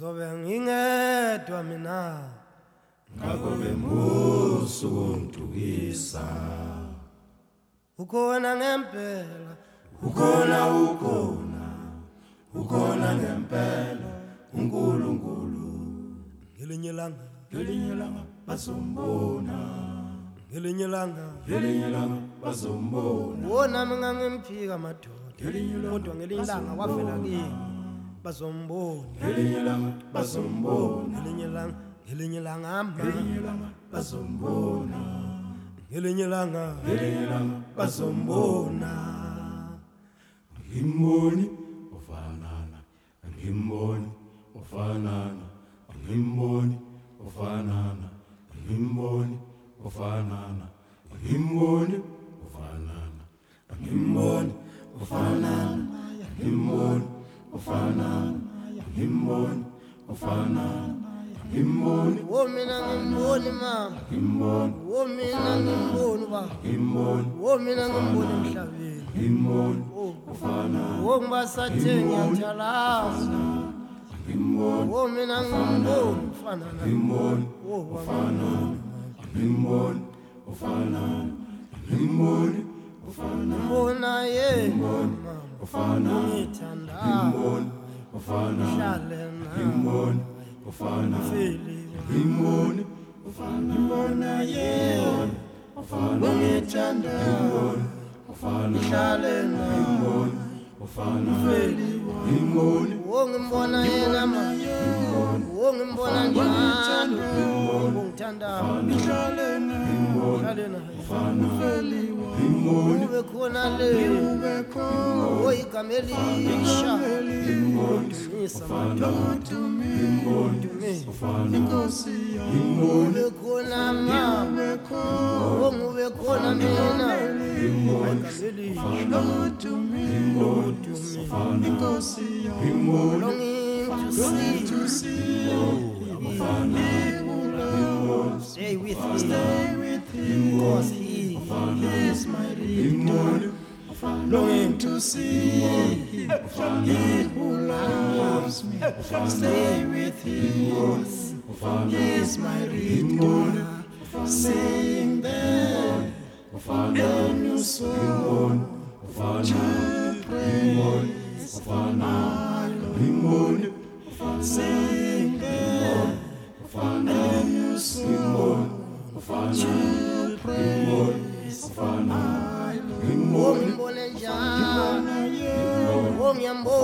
zobe ngingedwa mina. Ngakho bemusu ungidukisa ukhona ngempela. Ukhona ukhona. Ukhona ngempela. uNkulunkulu. Ngelinye ilanga. Ngelinye langa bazombona. Ngelinye ilanga. Ngelinye langa bazombona. Wona mina ngimphika madoda. Langa kodwa ngelinye ilanga wavela kimi. Bazombona ngelinye langa bazombona ngelinye ilanga ngelinye ilanga ngelinye langa bazombona ngelinye ilanga ngelinye langa bazombona bona ngimboni ofanana. Ngimboni ofanana. Ngimboni ofanana. Ngimboni ofanana. Ngimboni ofanana. Ngimboni ofanana. Ngimboni ngimboni ofanana ngimboni wo mina ngimboni mama ngimboni wo mina ngimboni ba. Ngimboni wo mina ngimboni emhlabeni. Oh. Ngimboni wo ngibasathe ngiyathalaza ngimboni wo oh, mina ngimboni ufana na ngimboni wo ofanana ngimboni ofanana ngimboni ngibona ye mama. ofanana ngithanda ufana imboni ufana imboni ufana imbona ye. Ufana ngithanda imboni ufana ihlale imboni ufana imboni wongimbona yena ma. Wongimbona njalo. Ngithanda ihlale imboni ufana imboni ube khona le. Ube khona oyigama elisha Samantha to me, to see, Stay stay with him, cause he is my redeemer. Knowing to see He who loves me, stay with Him. He's my Redeemer, saying there, and you soon to praise my Lord. Saying there, and you soon to praise my Lord maleja ngomyambo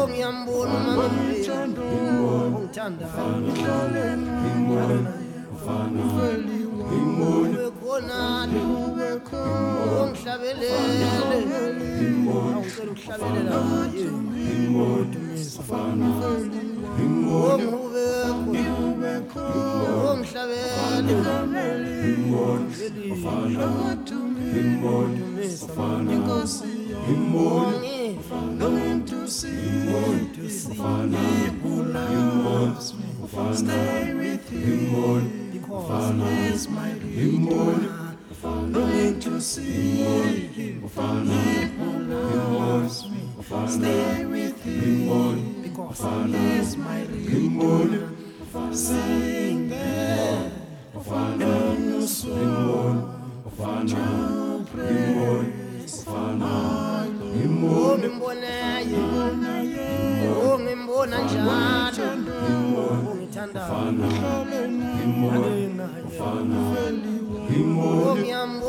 ongiyambona umamamfethu ongithanda abonani ungishabeleleungicela ukuhlabelela ungihlabelela Stay is my redeemer longing to see him. Who loves me. Stay with him. Because he is my redeemer sing there. A new song to praise ngimbonaye ongimbona njalo Fana. Himoni.